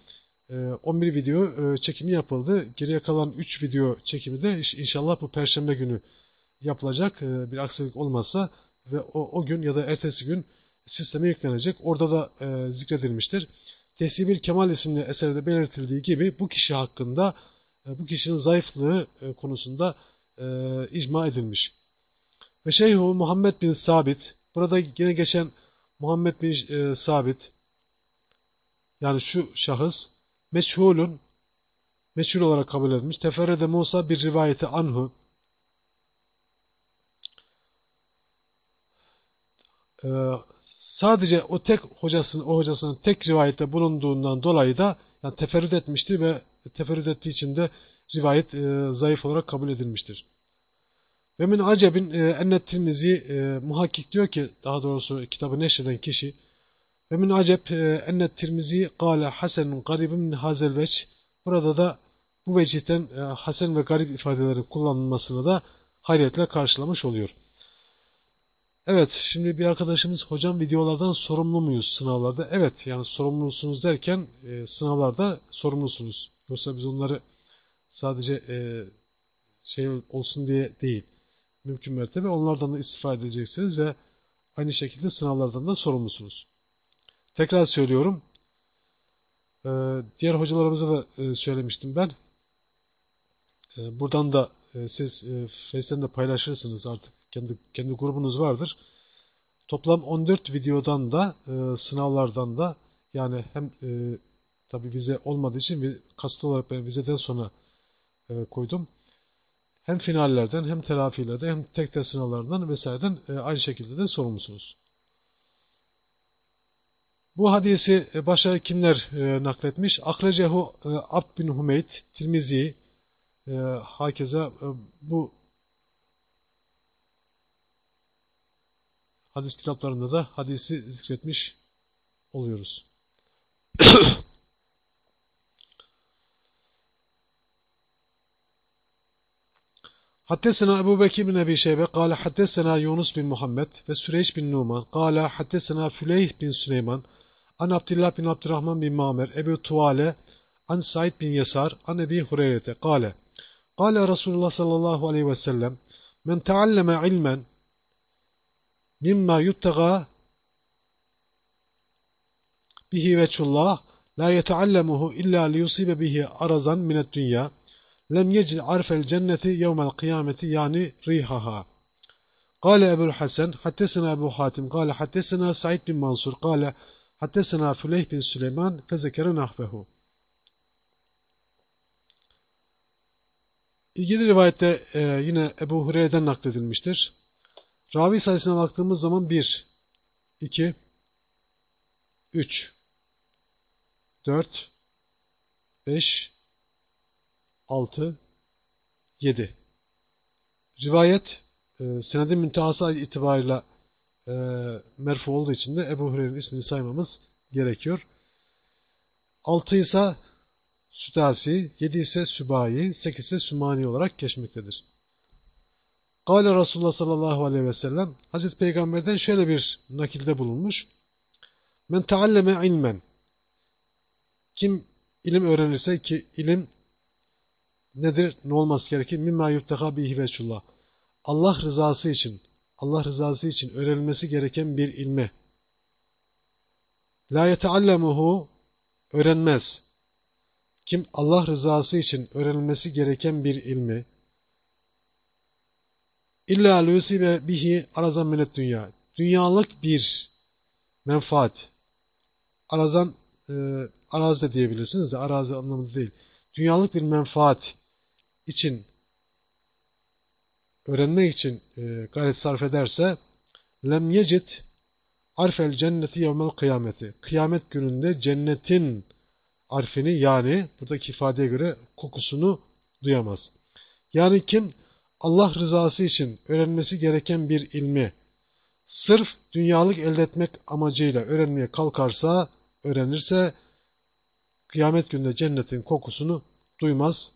11 video e, çekimi yapıldı. Geriye kalan 3 video çekimi de inşallah bu perşembe günü yapılacak. E, bir aksilik olmazsa ve o, o gün ya da ertesi gün sisteme yüklenecek. Orada da e, zikredilmiştir. Tehsibil Kemal isimli eserde belirtildiği gibi bu kişi hakkında e, bu kişinin zayıflığı e, konusunda e, icma edilmiş. Ve Şeyhu Muhammed bin Sabit, burada yine geçen Muhammed bin e, Sabit, yani şu şahıs, meçhulun, meçhul olarak kabul edilmiş. Teferrede Musa bir rivayeti anhu, e, sadece o tek hocasının, o hocasının tek rivayette bulunduğundan dolayı da yani teferrüt etmiştir ve teferrüt ettiği için de rivayet e, zayıf olarak kabul edilmiştir. Ve min acebin e, ennet e, muhakkik diyor ki daha doğrusu kitabı neşreden kişi ve min acep e, ennet Tirmizi gale hasenun garibun min hazel veç burada da bu vecihten e, hasen ve garip ifadeleri kullanılmasını da hayretle karşılamış oluyor. Evet, şimdi bir arkadaşımız hocam videolardan sorumlu muyuz sınavlarda? Evet, yani sorumlusunuz derken e, sınavlarda sorumlusunuz. Yoksa biz onları sadece e, şey olsun diye değil. Mümkün mertebe onlardan da istifade edeceksiniz ve aynı şekilde sınavlardan da sorumlusunuz. Tekrar söylüyorum. E, diğer hocalarımıza da e, söylemiştim ben. E, buradan da e, siz e, de paylaşırsınız artık kendi, kendi grubunuz vardır. Toplam 14 videodan da e, sınavlardan da yani hem tabi vize olmadığı için kastı olarak ben vizeden sonra koydum. Hem finallerden hem telafilerden hem tek tek sınavlardan vesaireden aynı şekilde de sorumlusunuz. Bu hadisi e, başa kimler e, nakletmiş? Akrecehu e, Abd bin Humeyd, Tirmizi, e, hakeza bu hadis kitaplarında da hadisi zikretmiş oluyoruz. Haddesena Ebu Bekir bin Ebi Şeybe, kâle haddesena Yunus bin Muhammed ve Süreyş bin Numan, kâle haddesena Füleyh bin Süleyman, عبد الله بن عبد الرحمن بن مامر أبي طوالة عن سعيد بن يسار عن أبي هريرة قال قال رسول الله صلى الله عليه وسلم من تعلم علما مما يبتغى به وجه الله لا يتعلمه إلا ليصيب به عرضا من الدنيا لم يجد عرف الجنة يوم القيامة يعني ريحها قال أبو الحسن حدثنا أبو حاتم قال حدثنا سعيد بن منصور قال Haddesena Süleyh bin Süleyman fezekere nahvehu. İlgili rivayette e, yine Ebu Hureyre'den nakledilmiştir. Ravi sayısına baktığımız zaman 1, 2, 3, 4, 5, 6, 7. Rivayet e, senedin müntehası itibarıyla e, merfu olduğu için de Ebu Hureyre'nin ismini saymamız gerekiyor. 6 ise Südasi, 7 ise Sübayi, 8 ise Sümani olarak geçmektedir. Kale Resulullah sallallahu aleyhi ve sellem Hazreti Peygamber'den şöyle bir nakilde bulunmuş. Men taalleme ilmen Kim ilim öğrenirse ki ilim nedir? Ne olması gerekir? Mimma yuttaka bihi veçullah. Allah rızası için, Allah rızası için öğrenilmesi gereken bir ilme. La yeteallemuhu öğrenmez. Kim Allah rızası için öğrenilmesi gereken bir ilmi İlla lusibe bihi arazan minet dünya. Dünyalık bir menfaat. Arazan e, arazi de diyebilirsiniz de arazi anlamında değil. Dünyalık bir menfaat için öğrenmek için e, gayret sarf ederse lem yecid arfel cenneti yevmel kıyameti. Kıyamet gününde cennetin arfini yani buradaki ifadeye göre kokusunu duyamaz. Yani kim Allah rızası için öğrenmesi gereken bir ilmi sırf dünyalık elde etmek amacıyla öğrenmeye kalkarsa, öğrenirse kıyamet günde cennetin kokusunu duymaz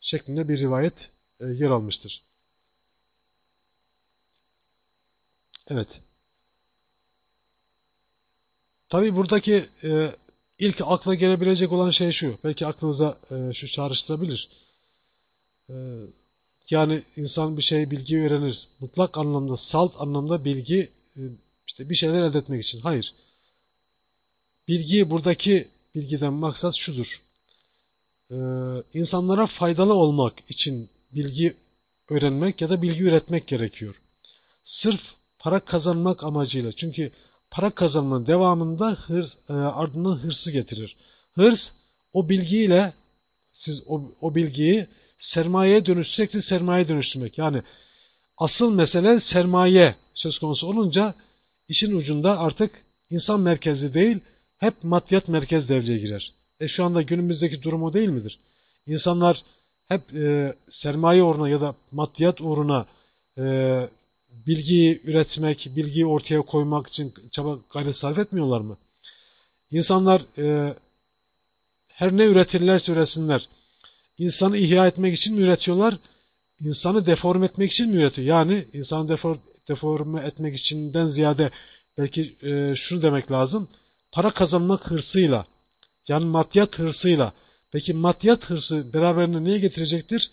şeklinde bir rivayet e, yer almıştır. Evet. Tabi buradaki e, ilk akla gelebilecek olan şey şu. Belki aklınıza e, şu çağrıştırabilir. E, yani insan bir şey bilgi öğrenir. Mutlak anlamda, salt anlamda bilgi e, işte bir şeyler elde etmek için. Hayır. Bilgi buradaki bilgiden maksat şudur. Ee, insanlara faydalı olmak için bilgi öğrenmek ya da bilgi üretmek gerekiyor. Sırf para kazanmak amacıyla. Çünkü para kazanmanın devamında hırs, e, ardından hırsı getirir. Hırs o bilgiyle siz o, o bilgiyi sermayeye dönüş, sürekli sermaye dönüştürmek. Yani asıl mesele sermaye söz konusu olunca işin ucunda artık insan merkezli değil, hep maddiyat merkez devreye girer. E şu anda günümüzdeki durum o değil midir? İnsanlar hep e, sermaye uğruna ya da maddiyat uğruna e, bilgiyi üretmek, bilgiyi ortaya koymak için çaba gayret sarf etmiyorlar mı? İnsanlar e, her ne üretirlerse üretsinler, insanı ihya etmek için mi üretiyorlar, insanı deforme etmek için mi üretiyor? Yani insanı defor, deforme etmek içinden ziyade belki e, şunu demek lazım, para kazanmak hırsıyla, yani maddiyat hırsıyla, peki maddiyat hırsı beraberinde neye getirecektir?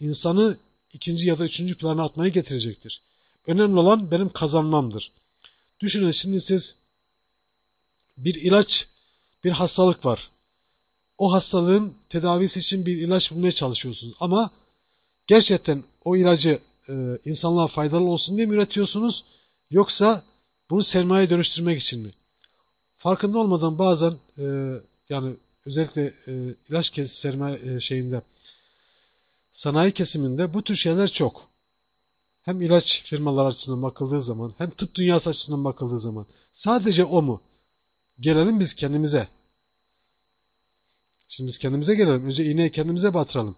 İnsanı ikinci ya da üçüncü plana atmayı getirecektir. Önemli olan benim kazanmamdır. Düşünün şimdi siz bir ilaç, bir hastalık var. O hastalığın tedavisi için bir ilaç bulmaya çalışıyorsunuz. Ama gerçekten o ilacı e, insanlığa faydalı olsun diye mi üretiyorsunuz? Yoksa bunu sermaye dönüştürmek için mi? Farkında olmadan bazen e, yani özellikle e, ilaç kes sermaye e, şeyinde sanayi kesiminde bu tür şeyler çok. Hem ilaç firmalar açısından bakıldığı zaman hem tıp dünyası açısından bakıldığı zaman sadece o mu? Gelelim biz kendimize. Şimdi biz kendimize gelelim. Önce iğneyi kendimize batıralım.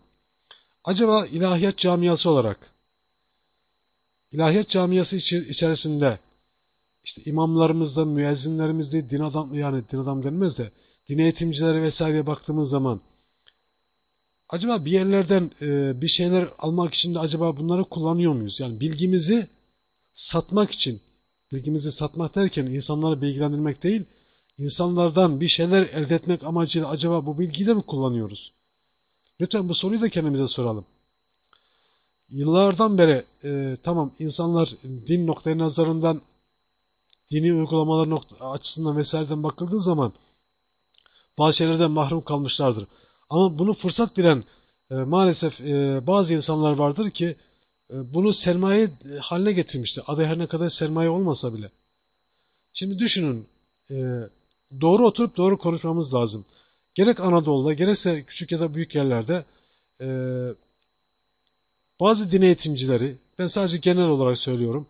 Acaba ilahiyat camiası olarak ilahiyat camiası içerisinde işte imamlarımızda, müezzinlerimizde, din adam yani din adam denmez de din eğitimcileri vesaireye baktığımız zaman acaba bir yerlerden e, bir şeyler almak için de acaba bunları kullanıyor muyuz? Yani bilgimizi satmak için, bilgimizi satmak derken insanları bilgilendirmek değil, insanlardan bir şeyler elde etmek amacıyla acaba bu bilgiyi de mi kullanıyoruz? Lütfen bu soruyu da kendimize soralım. Yıllardan beri e, tamam insanlar din noktayı nazarından dini uygulamalar nokta, açısından vesaireden bakıldığı zaman bazı şeylerden mahrum kalmışlardır. Ama bunu fırsat bilen e, maalesef e, bazı insanlar vardır ki e, bunu sermaye haline getirmiştir. Adı her ne kadar sermaye olmasa bile. Şimdi düşünün e, doğru oturup doğru konuşmamız lazım. Gerek Anadolu'da gerekse küçük ya da büyük yerlerde e, bazı din eğitimcileri, ben sadece genel olarak söylüyorum,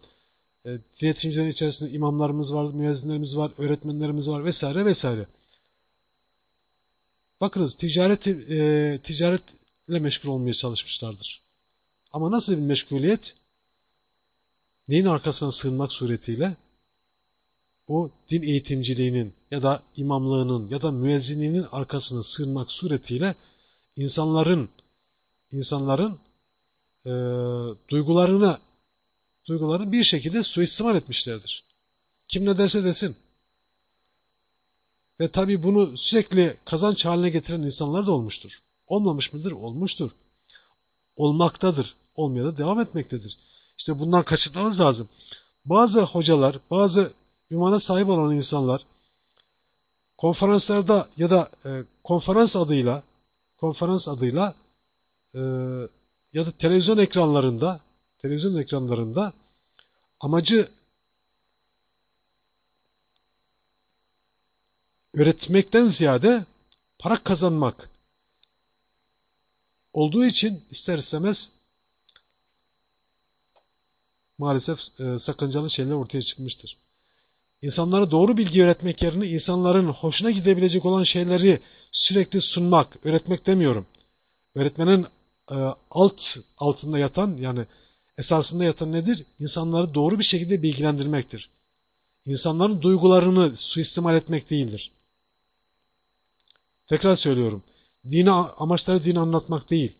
e, din eğitimcilerin içerisinde imamlarımız var, müezzinlerimiz var, öğretmenlerimiz var vesaire vesaire. Bakınız ticaret, e, ticaretle meşgul olmaya çalışmışlardır. Ama nasıl bir meşguliyet? Neyin arkasına sığınmak suretiyle? O din eğitimciliğinin ya da imamlığının ya da müezzinliğinin arkasına sığınmak suretiyle insanların insanların e, duygularını duygularını bir şekilde suistimal etmişlerdir. Kim ne derse desin. Ve tabi bunu sürekli kazanç haline getiren insanlar da olmuştur. Olmamış mıdır? Olmuştur. Olmaktadır. Olmaya da devam etmektedir. İşte bundan kaçınmamız lazım. Bazı hocalar, bazı ümana sahip olan insanlar konferanslarda ya da e, konferans adıyla konferans adıyla e, ya da televizyon ekranlarında televizyon ekranlarında amacı öğretmekten ziyade para kazanmak olduğu için ister istemez maalesef e, sakıncalı şeyler ortaya çıkmıştır. İnsanlara doğru bilgi öğretmek yerine insanların hoşuna gidebilecek olan şeyleri sürekli sunmak, öğretmek demiyorum. Öğretmenin e, alt altında yatan yani esasında yatan nedir? İnsanları doğru bir şekilde bilgilendirmektir. İnsanların duygularını suistimal etmek değildir. Tekrar söylüyorum. Dini, amaçları dini anlatmak değil.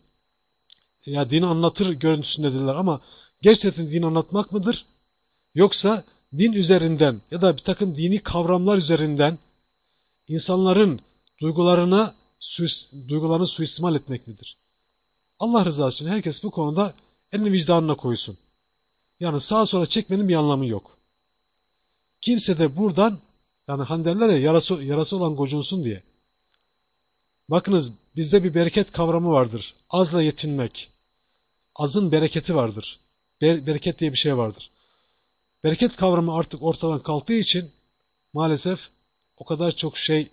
Ya dini anlatır görüntüsündedirler ama gerçekten dini anlatmak mıdır? Yoksa din üzerinden ya da bir takım dini kavramlar üzerinden insanların duygularına duygularını suistimal etmek midir? Allah rızası için herkes bu konuda elini vicdanına koysun. Yani sağa sola çekmenin bir anlamı yok. Kimse de buradan yani hani derler ya yarası, yarası olan gocunsun diye. Bakınız bizde bir bereket kavramı vardır. Azla yetinmek. Azın bereketi vardır. Ber bereket diye bir şey vardır. Bereket kavramı artık ortadan kalktığı için maalesef o kadar çok şey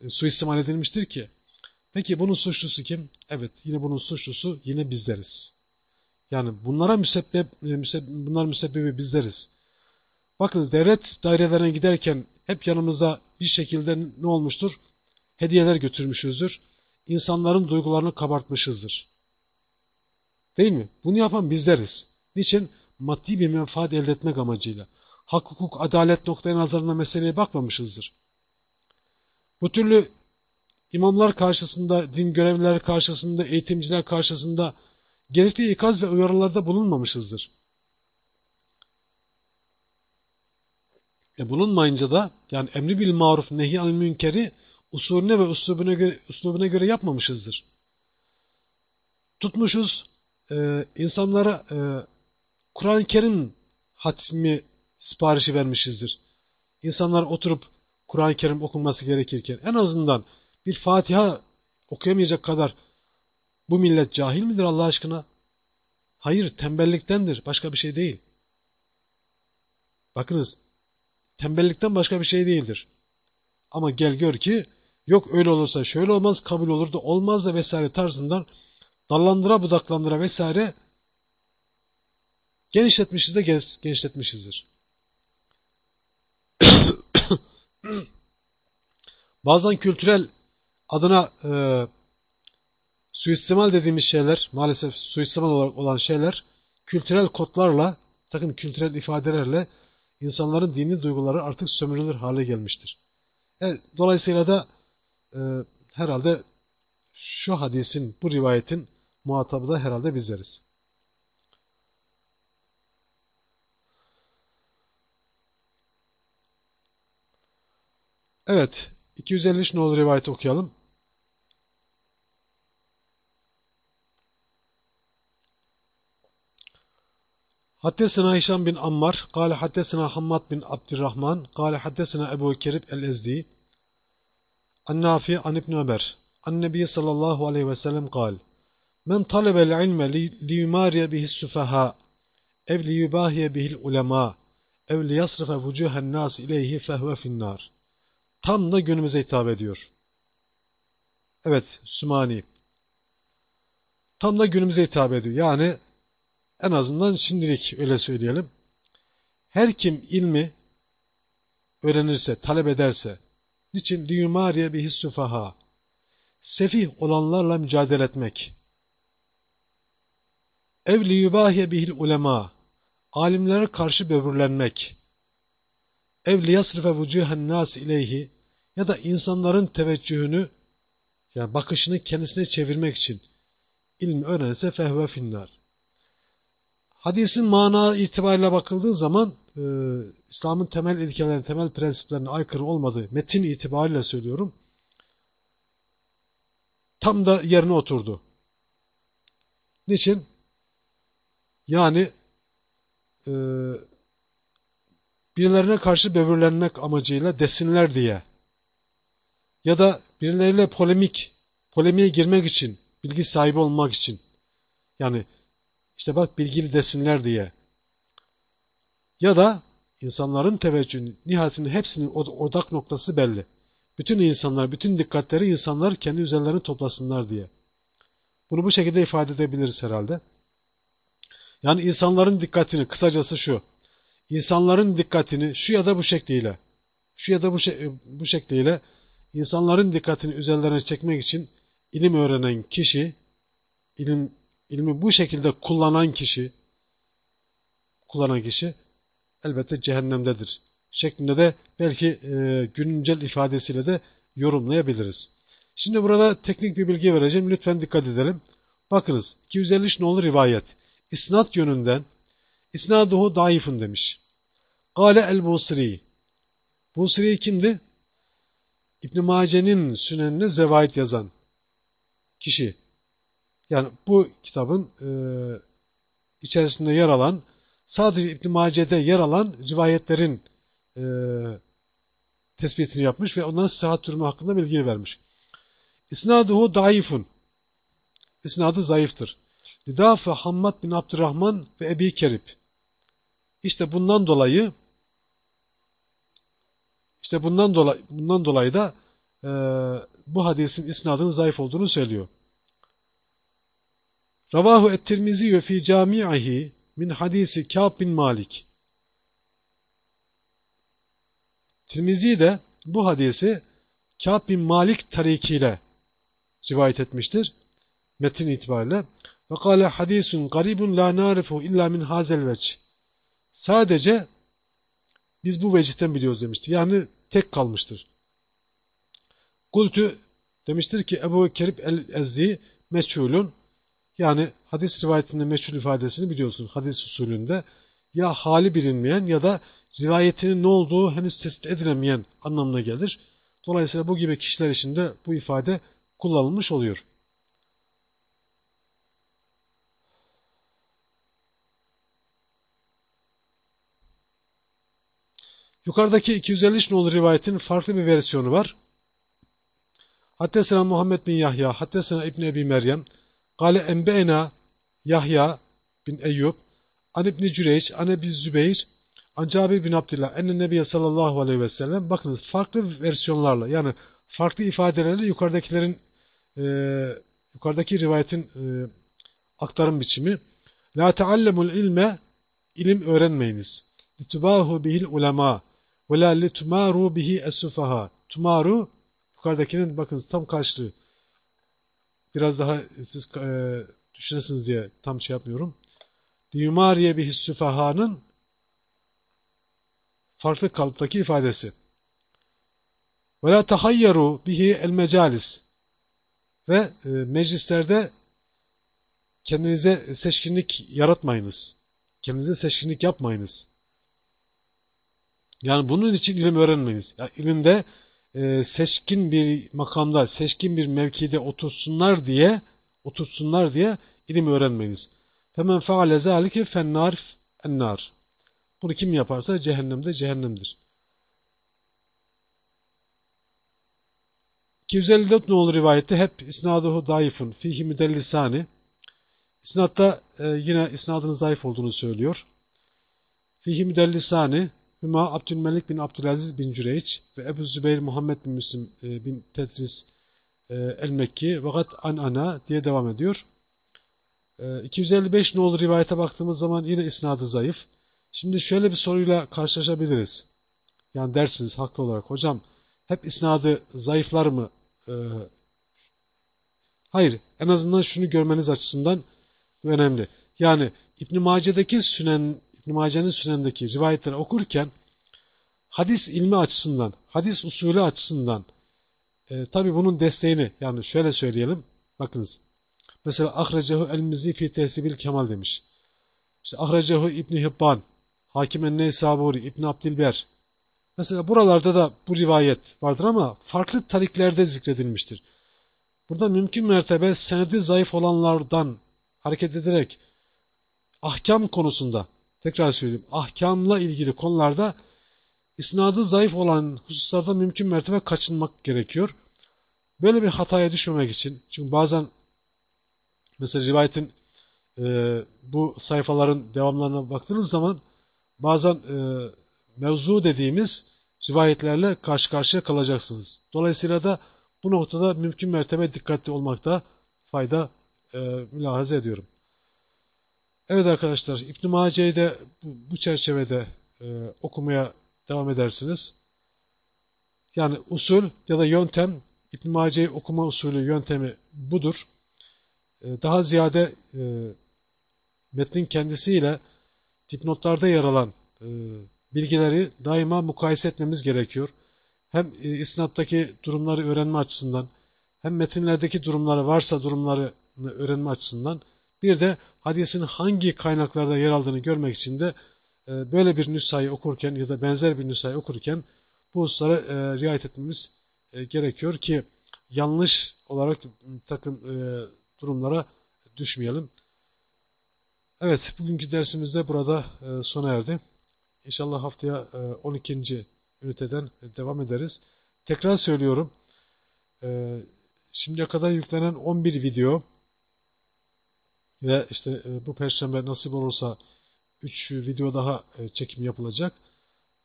e, suistimal edilmiştir ki. Peki bunun suçlusu kim? Evet yine bunun suçlusu yine bizleriz. Yani bunlara müsebbep, e, müsebbep bunlar müsebbibi bizleriz. Bakınız devlet dairelerine giderken hep yanımızda bir şekilde ne olmuştur? Hediyeler götürmüşüzdür. İnsanların duygularını kabartmışızdır. Değil mi? Bunu yapan bizleriz. Niçin? Maddi bir menfaat elde etmek amacıyla. Hak, hukuk, adalet noktaya nazarında meseleye bakmamışızdır. Bu türlü imamlar karşısında, din görevlileri karşısında, eğitimciler karşısında gerekli ikaz ve uyarılarda bulunmamışızdır. E bulunmayınca da yani emri bil maruf nehi anil münkeri usulüne ve uslubuna göre, uslubuna göre yapmamışızdır. Tutmuşuz e, insanlara e, Kur'an-ı Kerim hatmi siparişi vermişizdir. İnsanlar oturup Kur'an-ı Kerim okunması gerekirken en azından bir Fatiha okuyamayacak kadar bu millet cahil midir Allah aşkına? Hayır, tembelliktendir. Başka bir şey değil. Bakınız, tembellikten başka bir şey değildir. Ama gel gör ki, yok öyle olursa şöyle olmaz, kabul olur da olmaz da vesaire tarzından dallandıra budaklandıra vesaire genişletmişiz de genişletmişizdir. Bazen kültürel adına e, suistimal dediğimiz şeyler, maalesef suistimal olarak olan şeyler, kültürel kodlarla, takım kültürel ifadelerle insanların dini duyguları artık sömürülür hale gelmiştir. Evet, dolayısıyla da e, herhalde şu hadisin, bu rivayetin muhatabı da herhalde bizleriz. Evet, 253 nolu rivayeti okuyalım. Haddesena Hişam bin Ammar, kâle haddesena Hammad bin Abdurrahman, kâle haddesena Ebu Kerib el-Ezdi, An-Nafi an İbn Ömer, An-Nebi sallallahu aleyhi ve sellem kâl, Men talebel ilme liyumariye bihis süfeha, ev liyubahiye bihil ulema, ev liyasrife vucuhen nas ileyhi fehve finnar. Tam da günümüze hitap ediyor. Evet, Sümani. Tam da günümüze hitap ediyor. Yani en azından şimdilik öyle söyleyelim. Her kim ilmi öğrenirse, talep ederse, niçin liyumariye bir hissufaha, sefih olanlarla mücadele etmek, ev liyubahiye bihil ulema, alimlere karşı böbürlenmek, ev liyasrife vucuhen nas ileyhi, ya da insanların teveccühünü, yani bakışını kendisine çevirmek için. İlmi öğrenirse fehve finnar. Hadisin mana itibariyle bakıldığı zaman e, İslam'ın temel ilkelerine, temel prensiplerine aykırı olmadığı metin itibariyle söylüyorum. Tam da yerine oturdu. Niçin? Yani e, birilerine karşı böbürlenmek amacıyla desinler diye ya da birileriyle polemik, polemiğe girmek için, bilgi sahibi olmak için yani işte bak bilgili desinler diye. Ya da insanların teveccühünü, nihayetinde hepsinin odak noktası belli. Bütün insanlar, bütün dikkatleri insanlar kendi üzerlerine toplasınlar diye. Bunu bu şekilde ifade edebiliriz herhalde. Yani insanların dikkatini, kısacası şu. İnsanların dikkatini şu ya da bu şekliyle, şu ya da bu, şek bu şekliyle insanların dikkatini üzerlerine çekmek için ilim öğrenen kişi, ilim ilmi bu şekilde kullanan kişi, kullanan kişi elbette cehennemdedir. Şeklinde de belki e, güncel ifadesiyle de yorumlayabiliriz. Şimdi burada teknik bir bilgi vereceğim. Lütfen dikkat edelim. Bakınız 253 nolu rivayet. İsnat yönünden İsnaduhu daifun demiş. Gale el-Busri. Busri kimdi? İbn Mace'nin sünenine zevait yazan kişi. Yani bu kitabın e, içerisinde yer alan, sadece İbn-i Mace'de yer alan rivayetlerin e, tespitini yapmış ve onların sıhhat durumu hakkında bilgi vermiş. İsnaduhu daifun. İsnadı zayıftır. Lidafe Hammad bin Abdurrahman ve Ebi Kerib. İşte bundan dolayı işte bundan dolayı bundan dolayı da e, bu hadisin isnadının zayıf olduğunu söylüyor. Ravahu et-Tirmizi fi cami'ihi min hadisi Kâb bin Malik. Tirmizi de bu hadisi Kâb bin Malik tarikiyle rivayet etmiştir. Metin itibariyle. Ve kâle hadisun garibun la narifu illa min hazel veç. Sadece biz bu vecihten biliyoruz demiştir. Yani tek kalmıştır. Kultü demiştir ki Ebu Kerib el-Ezzi meçhulun yani hadis rivayetinde meçhul ifadesini biliyorsun hadis usulünde ya hali bilinmeyen ya da rivayetinin ne olduğu henüz tespit edilemeyen anlamına gelir. Dolayısıyla bu gibi kişiler için de bu ifade kullanılmış oluyor. Yukarıdaki 253 nolu rivayetin farklı bir versiyonu var. Hattesena Muhammed bin Yahya, Hattesena İbni Ebi Meryem, Gale Enbe'ena Yahya bin Eyyub, An İbni Cüreyç, An Ebi Zübeyir, An Cabir bin Abdillah, Enne Nebiye sallallahu aleyhi ve sellem, bakınız farklı versiyonlarla, yani farklı ifadelerle yukarıdakilerin, e, yukarıdaki rivayetin e, aktarım biçimi, La teallemul ilme, ilim öğrenmeyiniz. Litubahu bihil ulema, ve la litumaru bihi es-sufaha. Tumaru, yukarıdakinin bakınız tam karşılığı. Biraz daha siz e, düşünesiniz diye tam şey yapmıyorum. Diyumariye bihi süfahanın farklı kalıptaki ifadesi. Ve la tahayyaru bihi el mecalis. Ve e, meclislerde kendinize seçkinlik yaratmayınız. Kendinize seçkinlik yapmayınız. Yani bunun için ilim öğrenmeniz. Yani ilimde e, seçkin bir makamda, seçkin bir mevkide otursunlar diye otursunlar diye ilim öğrenmeniz. Femen feale zalike fennar ennar. Bunu kim yaparsa cehennemde cehennemdir. 254 nolu rivayette hep isnaduhu daifun fihi müdellisani. İsnatta e, yine isnadının zayıf olduğunu söylüyor. Fihi müdellisani Hüma Abdülmelik bin Abdülaziz bin Cüreyç ve Ebu Zübeyir Muhammed bin Müslim e, bin Tetris e, el-Mekki vakat an ana diye devam ediyor. E, 255 nolu rivayete baktığımız zaman yine isnadı zayıf. Şimdi şöyle bir soruyla karşılaşabiliriz. Yani dersiniz haklı olarak hocam hep isnadı zayıflar mı? E, hayır en azından şunu görmeniz açısından önemli. Yani İbn-i Mace'deki sünen İbn-i Mace'nin sünendeki rivayetleri okurken hadis ilmi açısından, hadis usulü açısından e, tabi bunun desteğini yani şöyle söyleyelim. Bakınız. Mesela Ahrecehu el-Mizi fi tehsibil kemal demiş. İşte Ahrecehu İbn Hibban, Hakim en-Neysaburi, İbn Abdilber. Mesela buralarda da bu rivayet vardır ama farklı tariklerde zikredilmiştir. Burada mümkün mertebe senedi zayıf olanlardan hareket ederek ahkam konusunda tekrar söyleyeyim. Ahkamla ilgili konularda isnadı zayıf olan hususlarda mümkün mertebe kaçınmak gerekiyor. Böyle bir hataya düşmemek için, çünkü bazen mesela rivayetin e, bu sayfaların devamlarına baktığınız zaman bazen e, mevzu dediğimiz rivayetlerle karşı karşıya kalacaksınız. Dolayısıyla da bu noktada mümkün mertebe dikkatli olmakta fayda e, mülahaza ediyorum. Evet arkadaşlar İbn-i Mace'yi de bu, çerçevede e, okumaya devam edersiniz. Yani usul ya da yöntem İbn-i Mace'yi okuma usulü yöntemi budur. E, daha ziyade e, metnin kendisiyle dipnotlarda yer alan e, bilgileri daima mukayese etmemiz gerekiyor. Hem e, isnattaki durumları öğrenme açısından hem metinlerdeki durumları varsa durumları öğrenme açısından bir de hadisin hangi kaynaklarda yer aldığını görmek için de e, böyle bir nüshayı okurken ya da benzer bir nüshayı okurken bu hususlara e, riayet etmemiz e, gerekiyor ki yanlış olarak takım durumlara düşmeyelim. Evet, bugünkü dersimizde burada e, sona erdi. İnşallah haftaya e, 12. üniteden devam ederiz. Tekrar söylüyorum, şimdiye kadar yüklenen 11 video ve işte e, bu perşembe nasip olursa 3 video daha e, çekim yapılacak.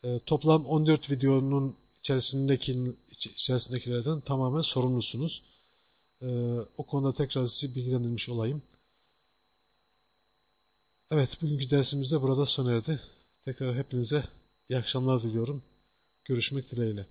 E, toplam 14 videonun içerisindeki içerisindekilerden tamamen sorumlusunuz. O konuda tekrar sizi bilgilendirmiş olayım. Evet, bugünkü dersimiz de burada sona erdi. Tekrar hepinize iyi akşamlar diliyorum. Görüşmek dileğiyle.